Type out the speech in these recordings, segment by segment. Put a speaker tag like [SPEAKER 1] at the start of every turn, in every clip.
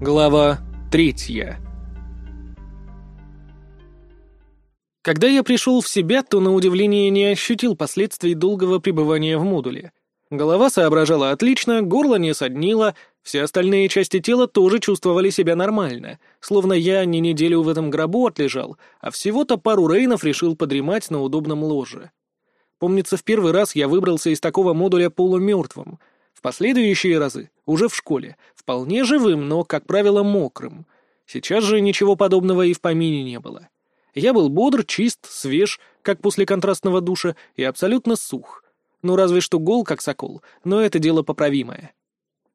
[SPEAKER 1] Глава третья Когда я пришел в себя, то на удивление не ощутил последствий долгого пребывания в модуле. Голова соображала отлично, горло не соднило, все остальные части тела тоже чувствовали себя нормально, словно я не неделю в этом гробу отлежал, а всего-то пару рейнов решил подремать на удобном ложе. Помнится, в первый раз я выбрался из такого модуля полумертвым. В последующие разы, уже в школе, вполне живым, но, как правило, мокрым. Сейчас же ничего подобного и в помине не было. Я был бодр, чист, свеж, как после контрастного душа, и абсолютно сух. Ну, разве что гол, как сокол, но это дело поправимое.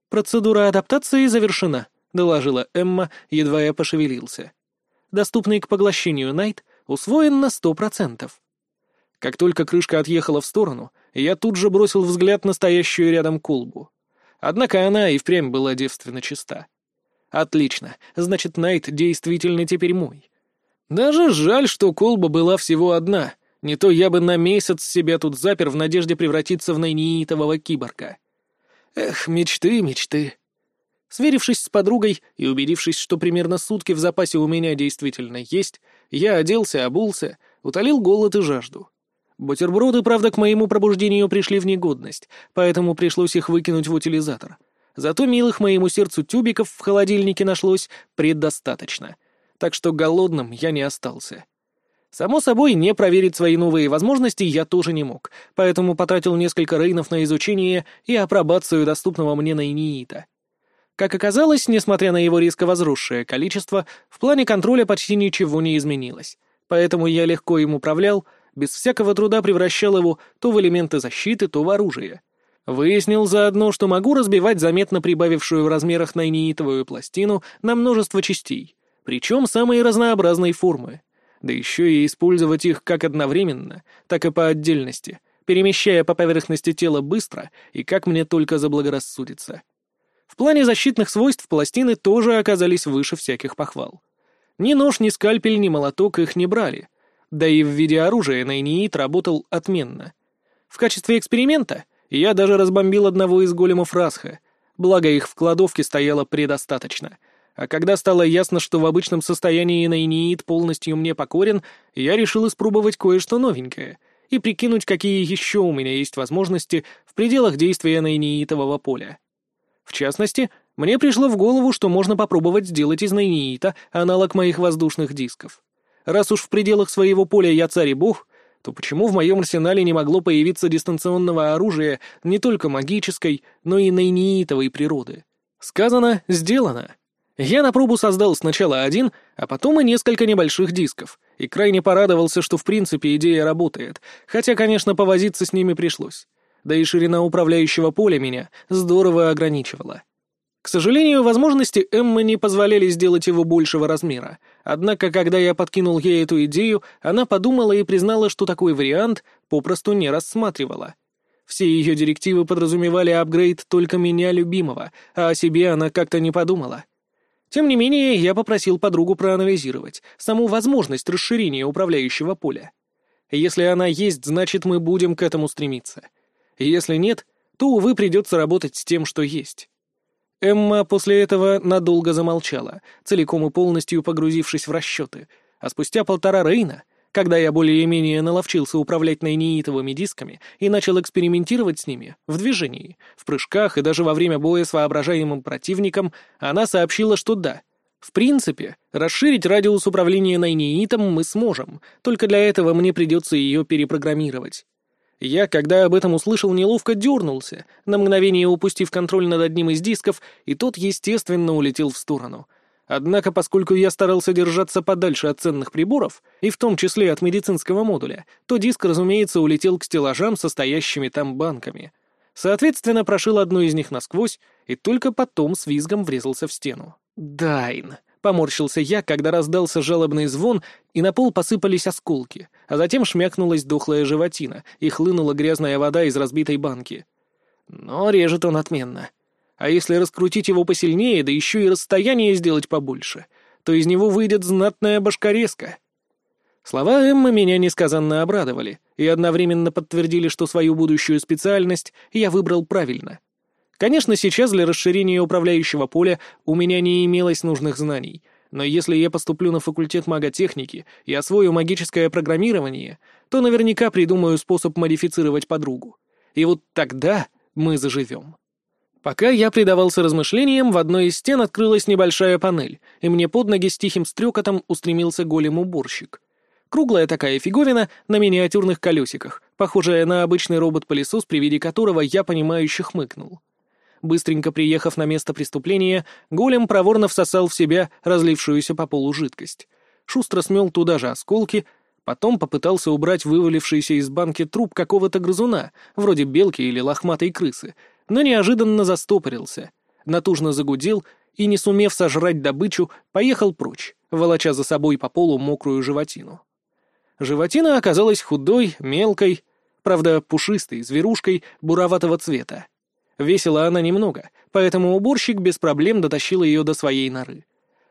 [SPEAKER 1] «Процедура адаптации завершена», — доложила Эмма, едва я пошевелился. «Доступный к поглощению Найт усвоен на сто процентов». Как только крышка отъехала в сторону, я тут же бросил взгляд на стоящую рядом колбу. Однако она и впрямь была девственно чиста. Отлично, значит, Найт действительно теперь мой. Даже жаль, что колба была всего одна. Не то я бы на месяц себя тут запер в надежде превратиться в найнеитового киборга. Эх, мечты, мечты. Сверившись с подругой и убедившись, что примерно сутки в запасе у меня действительно есть, я оделся, обулся, утолил голод и жажду. Бутерброды, правда, к моему пробуждению пришли в негодность, поэтому пришлось их выкинуть в утилизатор. Зато милых моему сердцу тюбиков в холодильнике нашлось предостаточно — так что голодным я не остался. Само собой, не проверить свои новые возможности я тоже не мог, поэтому потратил несколько рейнов на изучение и апробацию доступного мне найниита. Как оказалось, несмотря на его резко возросшее количество, в плане контроля почти ничего не изменилось, поэтому я легко им управлял, без всякого труда превращал его то в элементы защиты, то в оружие. Выяснил заодно, что могу разбивать заметно прибавившую в размерах найниитовую пластину на множество частей — причем самые разнообразные формы. Да еще и использовать их как одновременно, так и по отдельности, перемещая по поверхности тела быстро и как мне только заблагорассудится. В плане защитных свойств пластины тоже оказались выше всяких похвал. Ни нож, ни скальпель, ни молоток их не брали. Да и в виде оружия Найниит работал отменно. В качестве эксперимента я даже разбомбил одного из големов Расха, благо их в кладовке стояло предостаточно — а когда стало ясно, что в обычном состоянии Найниит полностью мне покорен, я решил испробовать кое-что новенькое и прикинуть, какие еще у меня есть возможности в пределах действия Найниитового поля. В частности, мне пришло в голову, что можно попробовать сделать из Найниита аналог моих воздушных дисков. Раз уж в пределах своего поля я царь и бог, то почему в моем арсенале не могло появиться дистанционного оружия не только магической, но и найниитовой природы? Сказано — сделано. Я на пробу создал сначала один, а потом и несколько небольших дисков, и крайне порадовался, что в принципе идея работает, хотя, конечно, повозиться с ними пришлось. Да и ширина управляющего поля меня здорово ограничивала. К сожалению, возможности Эммы не позволяли сделать его большего размера, однако, когда я подкинул ей эту идею, она подумала и признала, что такой вариант попросту не рассматривала. Все ее директивы подразумевали апгрейд только меня любимого, а о себе она как-то не подумала. Тем не менее, я попросил подругу проанализировать саму возможность расширения управляющего поля. Если она есть, значит, мы будем к этому стремиться. Если нет, то, увы, придется работать с тем, что есть. Эмма после этого надолго замолчала, целиком и полностью погрузившись в расчеты, а спустя полтора Рейна — когда я более-менее наловчился управлять найнеитовыми дисками и начал экспериментировать с ними, в движении, в прыжках и даже во время боя с воображаемым противником, она сообщила, что да, в принципе, расширить радиус управления найнеитом мы сможем, только для этого мне придется ее перепрограммировать. Я, когда об этом услышал, неловко дернулся, на мгновение упустив контроль над одним из дисков, и тот, естественно, улетел в сторону — Однако, поскольку я старался держаться подальше от ценных приборов, и в том числе от медицинского модуля, то диск, разумеется, улетел к стеллажам со стоящими там банками. Соответственно, прошил одну из них насквозь и только потом с визгом врезался в стену. «Дайн!» — поморщился я, когда раздался жалобный звон, и на пол посыпались осколки, а затем шмякнулась дохлая животина, и хлынула грязная вода из разбитой банки. Но режет он отменно. А если раскрутить его посильнее, да еще и расстояние сделать побольше, то из него выйдет знатная башкорезка. Слова Эммы меня несказанно обрадовали и одновременно подтвердили, что свою будущую специальность я выбрал правильно. Конечно, сейчас для расширения управляющего поля у меня не имелось нужных знаний, но если я поступлю на факультет маготехники и освою магическое программирование, то наверняка придумаю способ модифицировать подругу. И вот тогда мы заживем. Пока я предавался размышлениям, в одной из стен открылась небольшая панель, и мне под ноги с тихим стрекотом устремился голем-уборщик. Круглая такая фиговина на миниатюрных колесиках, похожая на обычный робот-пылесос, при виде которого я понимающе хмыкнул. Быстренько приехав на место преступления, голем проворно всосал в себя разлившуюся по полу жидкость. Шустро смел туда же осколки, потом попытался убрать вывалившийся из банки труп какого-то грызуна, вроде белки или лохматой крысы, но неожиданно застопорился, натужно загудел и, не сумев сожрать добычу, поехал прочь, волоча за собой по полу мокрую животину. Животина оказалась худой, мелкой, правда, пушистой, зверушкой буроватого цвета. Весила она немного, поэтому уборщик без проблем дотащил ее до своей норы.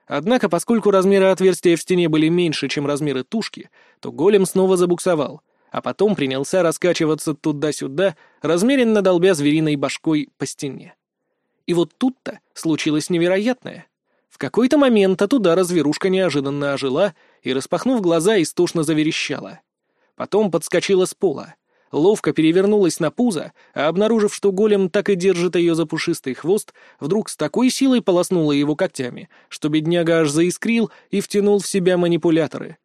[SPEAKER 1] Однако, поскольку размеры отверстия в стене были меньше, чем размеры тушки, то голем снова забуксовал, а потом принялся раскачиваться туда-сюда, размеренно долбя звериной башкой по стене. И вот тут-то случилось невероятное. В какой-то момент от удара зверушка неожиданно ожила и, распахнув глаза, истошно заверещала. Потом подскочила с пола ловко перевернулась на пузо, а обнаружив, что голем так и держит ее за пушистый хвост, вдруг с такой силой полоснула его когтями, что бедняга аж заискрил и втянул в себя манипуляторы.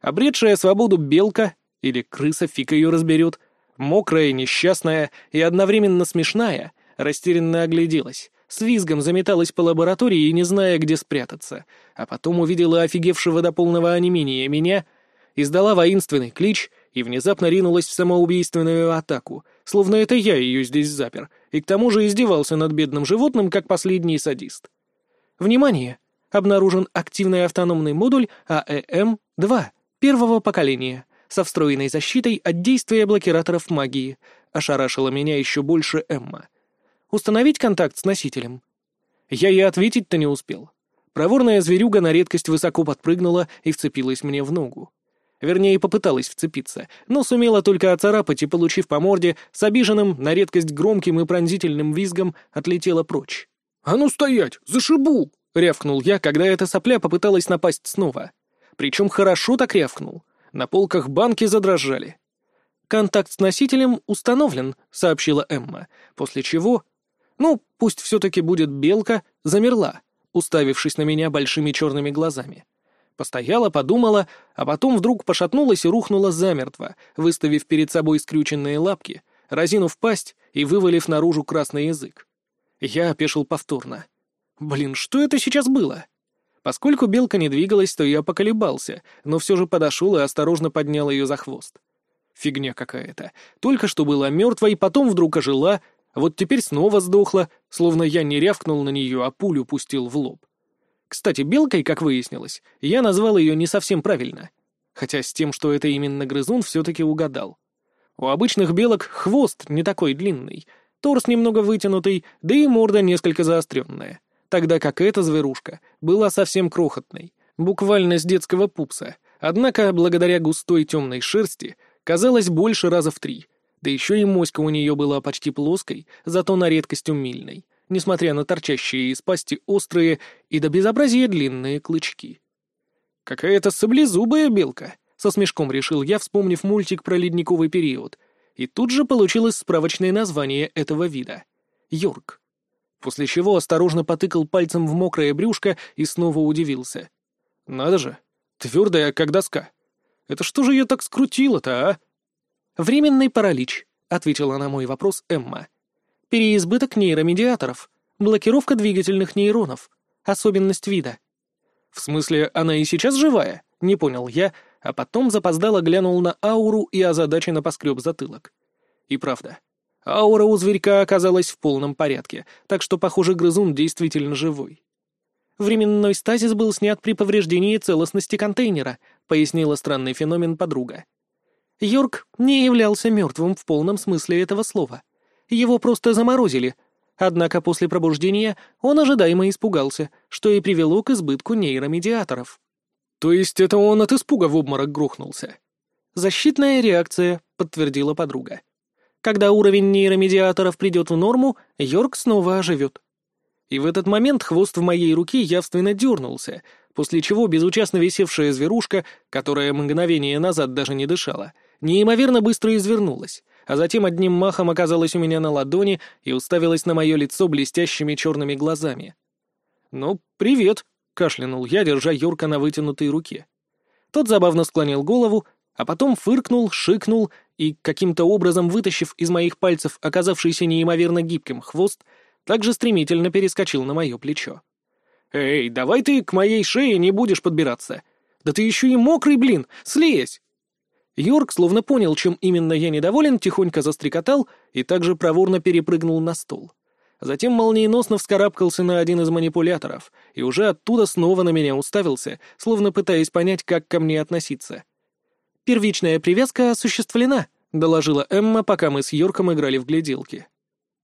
[SPEAKER 1] Обретшая свободу белка, или крыса, фиг ее разберет, мокрая, несчастная и одновременно смешная, растерянно огляделась, с визгом заметалась по лаборатории, не зная, где спрятаться, а потом увидела офигевшего до полного онемения меня, издала воинственный клич — и внезапно ринулась в самоубийственную атаку, словно это я ее здесь запер, и к тому же издевался над бедным животным, как последний садист. Внимание! Обнаружен активный автономный модуль АЭМ-2 первого поколения со встроенной защитой от действия блокираторов магии. Ошарашила меня еще больше Эмма. Установить контакт с носителем. Я и ответить-то не успел. Проворная зверюга на редкость высоко подпрыгнула и вцепилась мне в ногу. Вернее, попыталась вцепиться, но сумела только оцарапать и, получив по морде, с обиженным, на редкость громким и пронзительным визгом, отлетела прочь. «А ну стоять! Зашибу!» — рявкнул я, когда эта сопля попыталась напасть снова. Причем хорошо так рявкнул. На полках банки задрожали. «Контакт с носителем установлен», — сообщила Эмма, после чего... «Ну, пусть все-таки будет белка», замерла, уставившись на меня большими черными глазами. Постояла, подумала, а потом вдруг пошатнулась и рухнула замертво, выставив перед собой скрюченные лапки, разинув пасть и вывалив наружу красный язык. Я опешил повторно. Блин, что это сейчас было? Поскольку белка не двигалась, то я поколебался, но все же подошел и осторожно поднял ее за хвост. Фигня какая-то. Только что была мертвой, потом вдруг ожила, вот теперь снова сдохла, словно я не рявкнул на нее, а пулю пустил в лоб. Кстати, белкой, как выяснилось, я назвал ее не совсем правильно. Хотя с тем, что это именно грызун, все-таки угадал. У обычных белок хвост не такой длинный, торс немного вытянутый, да и морда несколько заостренная. Тогда как эта зверушка была совсем крохотной, буквально с детского пупса, однако, благодаря густой темной шерсти, казалось больше раза в три, да еще и моська у нее была почти плоской, зато на редкость умильной несмотря на торчащие из пасти острые и до безобразия длинные клычки. «Какая-то саблезубая белка», — со смешком решил я, вспомнив мультик про ледниковый период, и тут же получилось справочное название этого вида — Йорк. После чего осторожно потыкал пальцем в мокрое брюшко и снова удивился. «Надо же, твердая, как доска. Это что же ее так скрутило-то, а?» «Временный паралич», — ответила на мой вопрос Эмма переизбыток нейромедиаторов, блокировка двигательных нейронов, особенность вида. В смысле, она и сейчас живая? Не понял я, а потом запоздало глянул на ауру и озадаченно поскреб затылок. И правда, аура у зверька оказалась в полном порядке, так что, похоже, грызун действительно живой. Временной стазис был снят при повреждении целостности контейнера, пояснила странный феномен подруга. Йорк не являлся мертвым в полном смысле этого слова его просто заморозили. Однако после пробуждения он ожидаемо испугался, что и привело к избытку нейромедиаторов. То есть это он от испуга в обморок грохнулся? Защитная реакция, подтвердила подруга. Когда уровень нейромедиаторов придет в норму, Йорк снова оживет. И в этот момент хвост в моей руке явственно дернулся, после чего безучастно висевшая зверушка, которая мгновение назад даже не дышала, неимоверно быстро извернулась, а затем одним махом оказалась у меня на ладони и уставилась на мое лицо блестящими черными глазами. «Ну, привет», — кашлянул я, держа Юрка на вытянутой руке. Тот забавно склонил голову, а потом фыркнул, шикнул и, каким-то образом вытащив из моих пальцев оказавшийся неимоверно гибким хвост, также стремительно перескочил на мое плечо. «Эй, давай ты к моей шее не будешь подбираться. Да ты еще и мокрый, блин, слезь!» Йорк, словно понял, чем именно я недоволен, тихонько застрекотал и также проворно перепрыгнул на стол. Затем молниеносно вскарабкался на один из манипуляторов и уже оттуда снова на меня уставился, словно пытаясь понять, как ко мне относиться. «Первичная привязка осуществлена», — доложила Эмма, пока мы с Йорком играли в гляделки.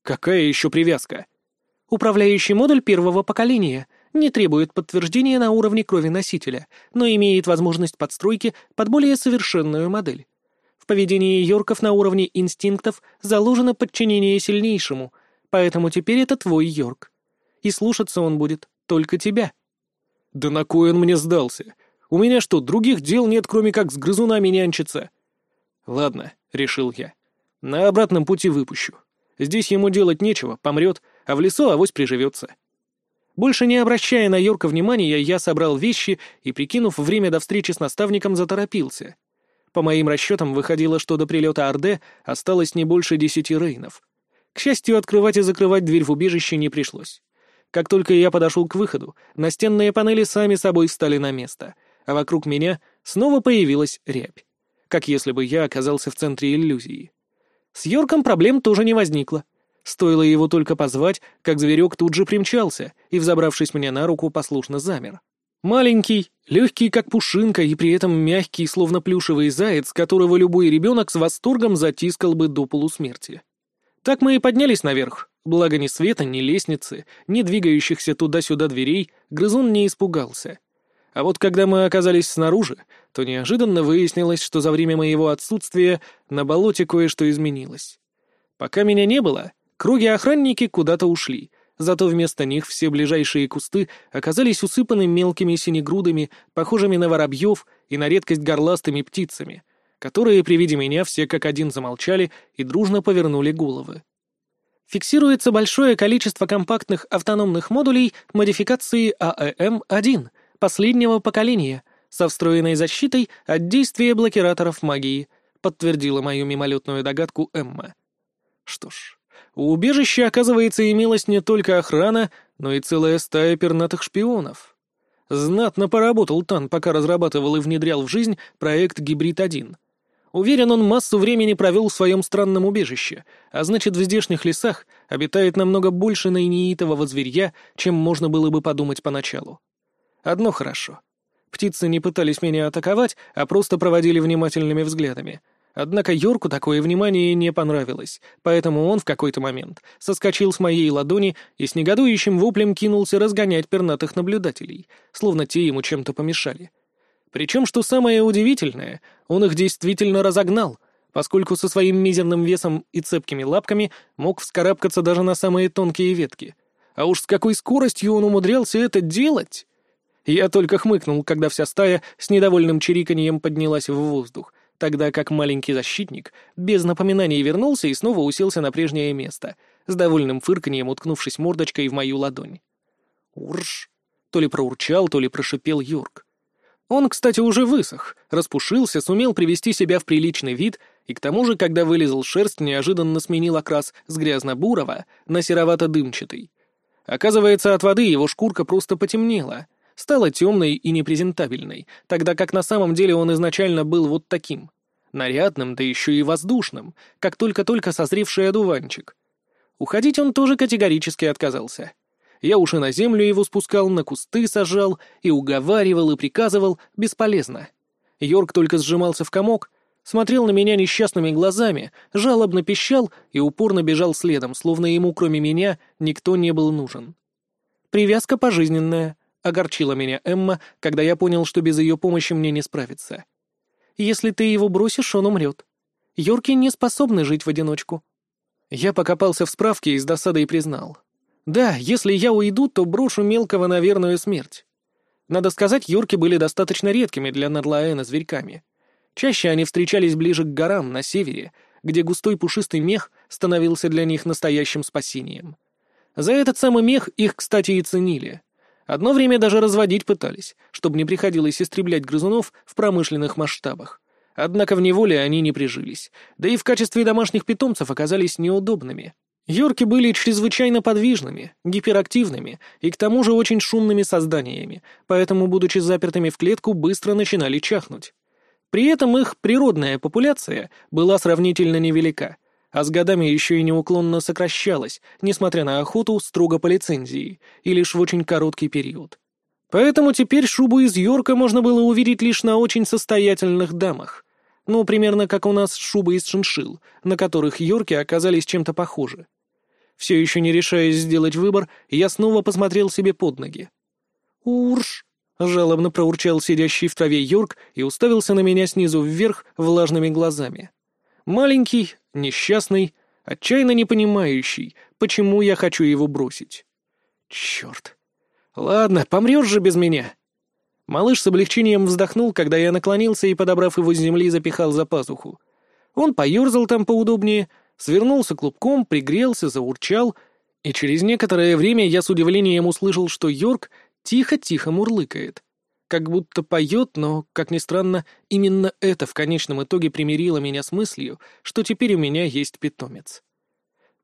[SPEAKER 1] «Какая еще привязка?» «Управляющий модуль первого поколения. Не требует подтверждения на уровне крови носителя, но имеет возможность подстройки под более совершенную модель. В поведении Йорков на уровне инстинктов заложено подчинение сильнейшему, поэтому теперь это твой Йорк. И слушаться он будет только тебя».
[SPEAKER 2] «Да на кой он мне сдался? У меня что, других дел нет, кроме как с грызунами нянчиться?» «Ладно», — решил я. «На обратном пути выпущу. Здесь ему делать нечего, помрет, а в лесу авось приживется». Больше не обращая на Йорка внимания, я собрал вещи и, прикинув время до встречи с наставником, заторопился. По моим расчетам, выходило, что до прилета Орде осталось не больше десяти рейнов. К счастью, открывать и закрывать дверь в убежище не пришлось. Как только я подошел к выходу, настенные панели сами собой встали на место — а вокруг меня снова появилась рябь, как если бы я оказался в центре иллюзии. С Йорком проблем тоже не возникло. Стоило его только позвать, как зверек тут же примчался и, взобравшись мне на руку, послушно замер. Маленький, легкий, как пушинка, и при этом мягкий, словно плюшевый заяц, которого любой ребенок с восторгом затискал бы до полусмерти. Так мы и поднялись наверх, благо ни света, ни лестницы, ни двигающихся туда-сюда дверей грызун не испугался — а вот когда мы оказались снаружи, то неожиданно выяснилось, что за время моего отсутствия на болоте кое-что изменилось. Пока меня не было, круги-охранники куда-то ушли, зато вместо них все ближайшие кусты оказались усыпаны мелкими синегрудами, похожими на воробьев и на редкость горластыми птицами, которые при виде меня все как один замолчали и дружно повернули головы. Фиксируется большое количество компактных автономных модулей модификации АЭМ-1 — последнего поколения, со встроенной защитой от действия блокираторов магии», подтвердила мою мимолетную догадку Эмма. Что ж, у убежища, оказывается, имелась не только охрана, но и целая стая пернатых шпионов. Знатно поработал Тан, пока разрабатывал и внедрял в жизнь проект «Гибрид-1». Уверен, он массу времени провел в своем странном убежище, а значит, в здешних лесах обитает намного больше наиниитового зверья, чем можно было бы подумать поначалу. Одно хорошо. Птицы не пытались меня атаковать, а просто проводили внимательными взглядами. Однако Йорку такое внимание не понравилось, поэтому он в какой-то момент соскочил с моей ладони и с негодующим воплем кинулся разгонять пернатых наблюдателей, словно те ему чем-то помешали. Причем, что самое удивительное, он их действительно разогнал, поскольку со своим мизерным весом и цепкими лапками мог вскарабкаться даже на самые тонкие ветки. А уж с какой скоростью он умудрялся это делать! Я только хмыкнул, когда вся стая с недовольным чириканьем поднялась в воздух, тогда как маленький защитник без напоминаний вернулся и снова уселся на прежнее место, с довольным фырканьем уткнувшись мордочкой в мою ладонь. «Урш!» — то ли проурчал, то ли прошипел Йорк. Он, кстати, уже высох, распушился, сумел привести себя в приличный вид, и к тому же, когда вылезал шерсть, неожиданно сменил окрас с грязно-бурого на серовато-дымчатый. Оказывается, от воды его шкурка просто потемнела — стала темной и непрезентабельной, тогда как на самом деле он изначально был вот таким. Нарядным, да еще и воздушным, как только-только созревший одуванчик. Уходить он тоже категорически отказался. Я уж и на землю его спускал, на кусты сажал, и уговаривал, и приказывал, бесполезно. Йорк только сжимался в комок, смотрел на меня несчастными глазами, жалобно пищал и упорно бежал следом, словно ему, кроме меня, никто не был нужен. Привязка пожизненная, Огорчила меня Эмма, когда я понял, что без ее помощи мне не справиться. «Если ты его бросишь, он умрет. Йорки не способны жить в одиночку»,
[SPEAKER 1] Я покопался в справке и с досадой признал. Да, если я уйду, то брошу мелкого на верную смерть. Надо сказать, юрки были достаточно редкими для Нарлаэна зверьками. Чаще они встречались ближе к горам, на севере, где густой пушистый мех становился для них настоящим спасением. За этот самый мех их, кстати, и ценили. Одно время даже разводить пытались, чтобы не приходилось истреблять грызунов в промышленных масштабах. Однако в неволе они не прижились, да и в качестве домашних питомцев оказались неудобными. Йорки были чрезвычайно подвижными, гиперактивными и к тому же очень шумными созданиями, поэтому, будучи запертыми в клетку, быстро начинали чахнуть. При этом их природная популяция была сравнительно невелика, а с годами еще и неуклонно сокращалась, несмотря на охоту строго по лицензии, и лишь в очень короткий период. Поэтому теперь шубу из Йорка можно было увидеть лишь на очень состоятельных дамах. Ну, примерно как у нас шубы из шиншил, на которых Йорки оказались чем-то похожи. Все еще не решаясь сделать выбор, я снова посмотрел себе под ноги. «Урш!» — жалобно проурчал сидящий в траве Йорк и уставился на меня снизу вверх влажными глазами. Маленький, несчастный, отчаянно не понимающий, почему я хочу его бросить. Черт. Ладно, помрешь же без меня. Малыш с облегчением вздохнул, когда я наклонился и, подобрав его с земли, запихал за пазуху. Он поерзал там поудобнее, свернулся клубком, пригрелся, заурчал, и через некоторое время я с удивлением услышал, что Йорк тихо-тихо мурлыкает. Как будто поет, но, как ни странно, именно это в конечном итоге примирило меня с мыслью, что теперь у меня есть питомец.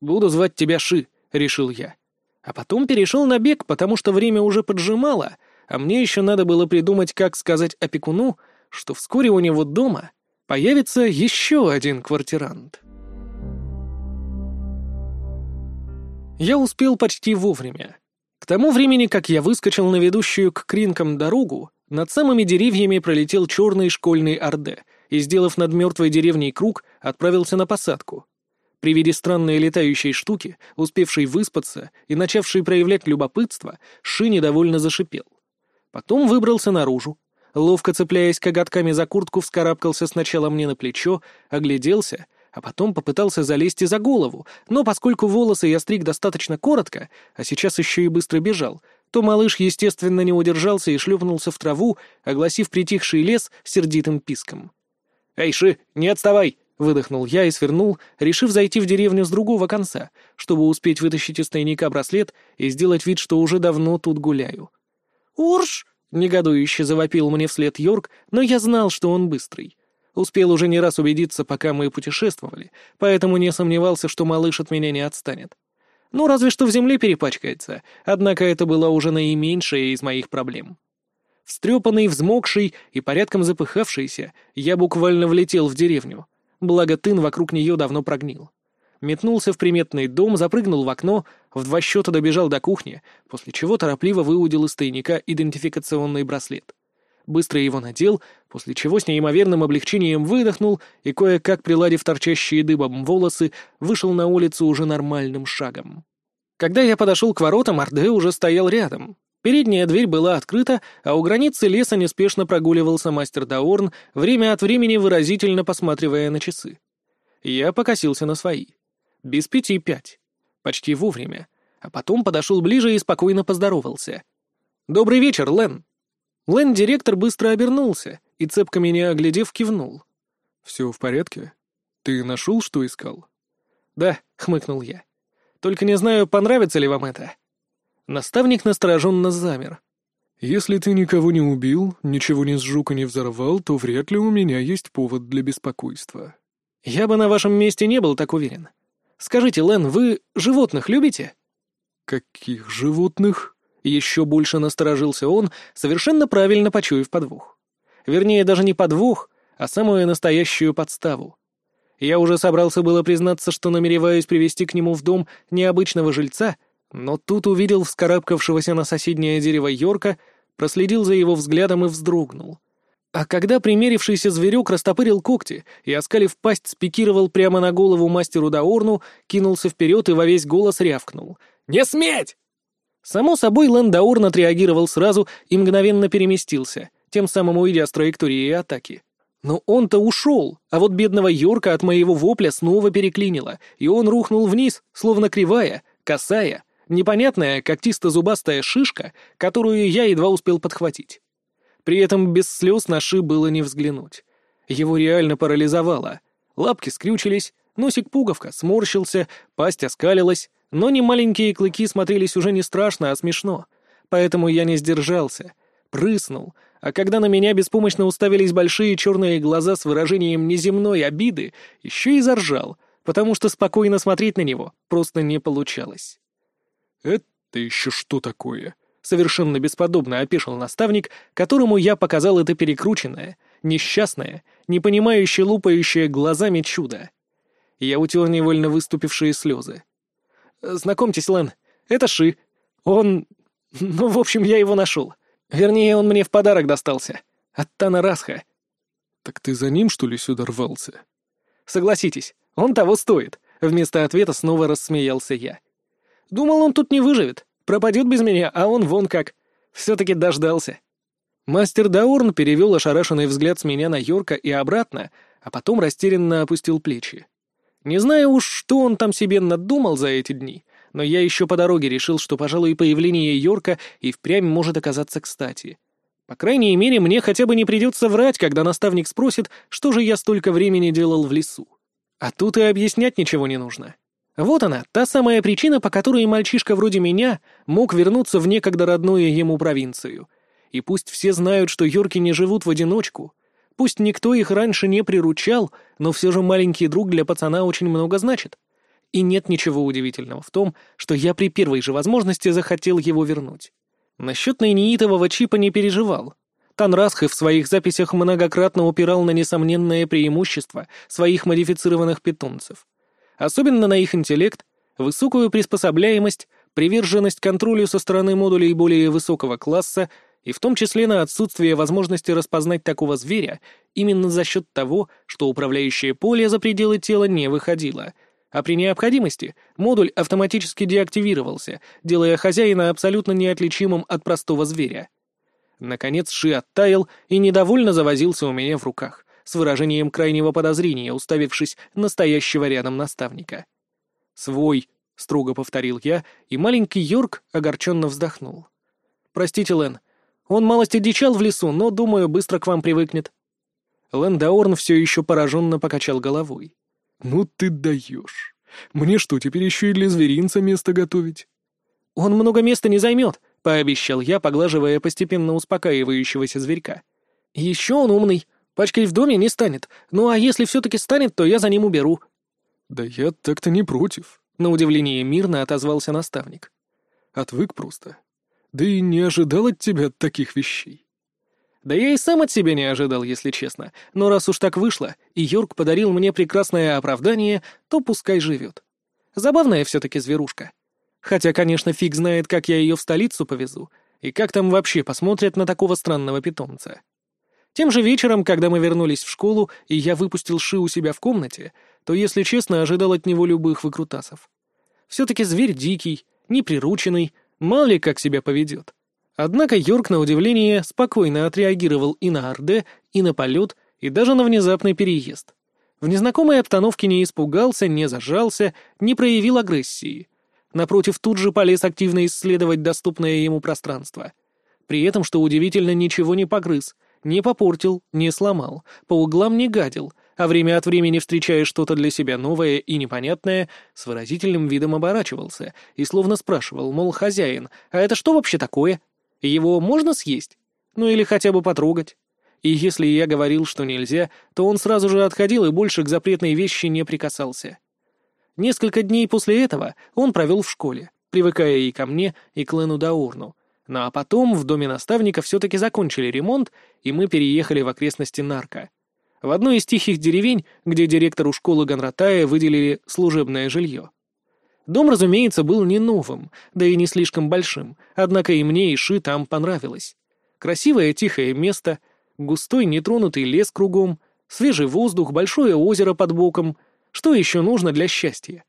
[SPEAKER 1] «Буду звать тебя Ши», — решил я. А потом перешел на бег, потому что время уже поджимало, а мне еще надо было придумать, как сказать опекуну, что вскоре у него дома появится еще один квартирант. Я успел почти вовремя. К тому времени, как я выскочил на ведущую к кринкам дорогу, над самыми деревьями пролетел черный школьный орде и, сделав над мертвой деревней круг, отправился на посадку. При виде странной летающей штуки, успевшей выспаться и начавшей проявлять любопытство, Ши недовольно зашипел. Потом выбрался наружу, ловко цепляясь коготками за куртку, вскарабкался сначала мне на плечо, огляделся а потом попытался залезть и за голову, но поскольку волосы я стриг достаточно коротко, а сейчас еще и быстро бежал, то малыш, естественно, не удержался и шлепнулся в траву, огласив притихший лес сердитым писком. «Эй, Ши, не отставай!» — выдохнул я и свернул, решив зайти в деревню с другого конца, чтобы успеть вытащить из тайника браслет и сделать вид, что уже давно тут гуляю. «Урш!» — негодующе завопил мне вслед Йорк, но я знал, что он быстрый. Успел уже не раз убедиться, пока мы путешествовали, поэтому не сомневался, что малыш от меня не отстанет. Ну, разве что в земле перепачкается, однако это была уже наименьшая из моих проблем. Встрепанный, взмокший и порядком запыхавшийся, я буквально влетел в деревню. Благо тын вокруг нее давно прогнил. Метнулся в приметный дом, запрыгнул в окно, в два счета добежал до кухни, после чего торопливо выудил из тайника идентификационный браслет быстро его надел, после чего с неимоверным облегчением выдохнул и, кое-как приладив торчащие дыбом волосы, вышел на улицу уже нормальным шагом. Когда я подошел к воротам, Орде уже стоял рядом. Передняя дверь была открыта, а у границы леса неспешно прогуливался мастер Даорн, время от времени выразительно посматривая на часы. Я покосился на свои. Без пяти пять. Почти вовремя. А потом подошел ближе и спокойно поздоровался. «Добрый вечер, Лен!» Лэнд-директор быстро обернулся и, цепко меня оглядев, кивнул.
[SPEAKER 2] «Все в порядке? Ты нашел, что искал?»
[SPEAKER 1] «Да», — хмыкнул я. «Только не знаю, понравится ли вам это». Наставник настороженно замер.
[SPEAKER 2] «Если ты никого не убил, ничего не сжег и не взорвал, то вряд ли у меня есть повод для беспокойства».
[SPEAKER 1] «Я бы на вашем месте не был так уверен. Скажите, Лэн, вы животных любите?»
[SPEAKER 2] «Каких животных?»
[SPEAKER 1] Еще больше насторожился он, совершенно правильно почуяв подвох. Вернее, даже не подвох, а самую настоящую подставу. Я уже собрался было признаться, что намереваюсь привести к нему в дом необычного жильца, но тут увидел вскарабкавшегося на соседнее дерево Йорка, проследил за его взглядом и вздрогнул. А когда примерившийся зверек растопырил когти и, оскалив пасть, спикировал прямо на голову мастеру Даорну, кинулся вперед и во весь голос рявкнул. «Не сметь!» Само собой, Лэндаурн отреагировал сразу и мгновенно переместился, тем самым уйдя с траектории атаки. Но он-то ушел, а вот бедного Йорка от моего вопля снова переклинило, и он рухнул вниз, словно кривая, косая, непонятная когтисто-зубастая шишка, которую я едва успел подхватить. При этом без слез на ши было не взглянуть. Его реально парализовало. Лапки скрючились, носик-пуговка сморщился, пасть оскалилась, но не маленькие клыки смотрелись уже не страшно, а смешно. Поэтому я не сдержался, прыснул, а когда на меня беспомощно уставились большие черные глаза с выражением неземной обиды, еще и заржал, потому что спокойно смотреть на него просто не получалось.
[SPEAKER 2] «Это еще что такое?»
[SPEAKER 1] Совершенно бесподобно опешил наставник, которому я показал это перекрученное, несчастное, не понимающее лупающее глазами чудо. Я утер невольно выступившие слезы. «Знакомьтесь, Лен, это Ши. Он... Ну, в общем, я его нашел. Вернее, он мне в подарок достался. От Тана Расха».
[SPEAKER 2] «Так ты за ним, что ли, сюда рвался?»
[SPEAKER 1] «Согласитесь, он того стоит», — вместо ответа снова рассмеялся я. «Думал, он тут не выживет, пропадет без меня, а он вон как. Все-таки дождался». Мастер Даурн перевел ошарашенный взгляд с меня на Йорка и обратно, а потом растерянно опустил плечи. Не знаю уж, что он там себе надумал за эти дни, но я еще по дороге решил, что, пожалуй, появление Йорка и впрямь может оказаться кстати. По крайней мере, мне хотя бы не придется врать, когда наставник спросит, что же я столько времени делал в лесу. А тут и объяснять ничего не нужно. Вот она, та самая причина, по которой мальчишка вроде меня мог вернуться в некогда родную ему провинцию. И пусть все знают, что Йорки не живут в одиночку — Пусть никто их раньше не приручал, но все же маленький друг для пацана очень много значит. И нет ничего удивительного в том, что я при первой же возможности захотел его вернуть. Насчет нейнитового чипа не переживал. Танрасхы в своих записях многократно упирал на несомненное преимущество своих модифицированных питомцев. Особенно на их интеллект, высокую приспособляемость, приверженность контролю со стороны модулей более высокого класса и в том числе на отсутствие возможности распознать такого зверя именно за счет того, что управляющее поле за пределы тела не выходило, а при необходимости модуль автоматически деактивировался, делая хозяина абсолютно неотличимым от простого зверя. Наконец Ши оттаял и недовольно завозился у меня в руках, с выражением крайнего подозрения, уставившись настоящего рядом наставника. «Свой», — строго повторил я, и маленький Йорк огорченно вздохнул. «Простите, Лен, он малость одичал в лесу, но, думаю, быстро к вам привыкнет». Лэндаорн все еще пораженно покачал головой.
[SPEAKER 2] «Ну ты даешь. Мне что, теперь еще и для зверинца место готовить?»
[SPEAKER 1] «Он много места не займет», — пообещал я, поглаживая постепенно успокаивающегося зверька. «Еще он умный. Пачкой в доме не станет. Ну а если все-таки станет, то я за ним уберу».
[SPEAKER 2] «Да я так-то не против», —
[SPEAKER 1] на удивление мирно отозвался наставник.
[SPEAKER 2] «Отвык просто. Да и не ожидал от тебя таких вещей.
[SPEAKER 1] Да я и сам от себя не ожидал, если честно. Но раз уж так вышло, и Йорк подарил мне прекрасное оправдание, то пускай живет. Забавная все-таки зверушка. Хотя, конечно, фиг знает, как я ее в столицу повезу, и как там вообще посмотрят на такого странного питомца. Тем же вечером, когда мы вернулись в школу, и я выпустил Ши у себя в комнате, то, если честно, ожидал от него любых выкрутасов. Все-таки зверь дикий, неприрученный, Мало ли как себя поведет. Однако Йорк, на удивление, спокойно отреагировал и на Орде, и на полет, и даже на внезапный переезд. В незнакомой обстановке не испугался, не зажался, не проявил агрессии. Напротив, тут же полез активно исследовать доступное ему пространство. При этом, что удивительно, ничего не погрыз, не попортил, не сломал, по углам не гадил — а время от времени, встречая что-то для себя новое и непонятное, с выразительным видом оборачивался и словно спрашивал, мол, хозяин, а это что вообще такое? Его можно съесть? Ну или хотя бы потрогать? И если я говорил, что нельзя, то он сразу же отходил и больше к запретной вещи не прикасался. Несколько дней после этого он провел в школе, привыкая и ко мне, и к Лену Даурну. Ну а потом в доме наставника все-таки закончили ремонт, и мы переехали в окрестности Нарка в одной из тихих деревень, где директору школы Ганратая выделили служебное жилье. Дом, разумеется, был не новым, да и не слишком большим, однако и мне, и Ши там понравилось. Красивое тихое место, густой нетронутый лес кругом, свежий воздух, большое озеро под боком. Что еще нужно для счастья?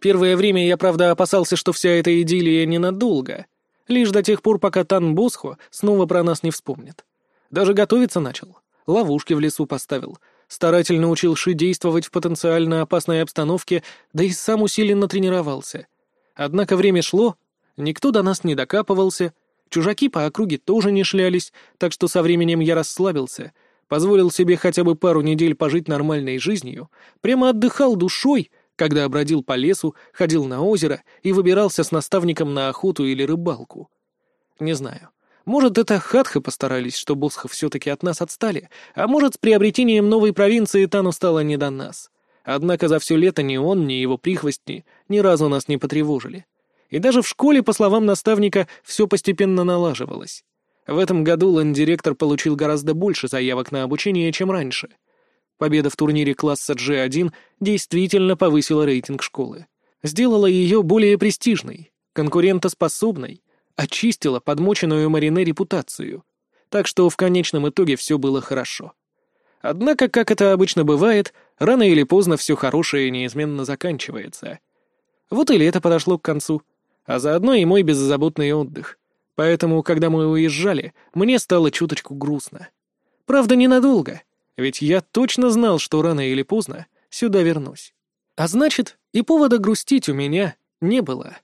[SPEAKER 1] Первое время я, правда, опасался, что вся эта идиллия ненадолго, лишь до тех пор, пока Тан Босхо снова про нас не вспомнит. Даже готовиться начал. Ловушки в лесу поставил, старательно учил Ши действовать в потенциально опасной обстановке, да и сам усиленно тренировался. Однако время шло, никто до нас не докапывался, чужаки по округе тоже не шлялись, так что со временем я расслабился, позволил себе хотя бы пару недель пожить нормальной жизнью, прямо отдыхал душой, когда бродил по лесу, ходил на озеро и выбирался с наставником на охоту или рыбалку. Не знаю. Может, это хатха постарались, что босхов все-таки от нас отстали, а может, с приобретением новой провинции Тану стало не до нас. Однако за все лето ни он, ни его прихвостни ни разу нас не потревожили. И даже в школе, по словам наставника, все постепенно налаживалось. В этом году лэнд-директор получил гораздо больше заявок на обучение, чем раньше. Победа в турнире класса G1 действительно повысила рейтинг школы. Сделала ее более престижной, конкурентоспособной, очистила подмоченную Марине репутацию. Так что в конечном итоге все было хорошо. Однако, как это обычно бывает, рано или поздно все хорошее неизменно заканчивается. Вот и лето подошло к концу, а заодно и мой беззаботный отдых. Поэтому, когда мы уезжали, мне стало чуточку грустно. Правда, ненадолго, ведь я точно знал, что рано или поздно сюда вернусь. А значит, и повода грустить у меня не было.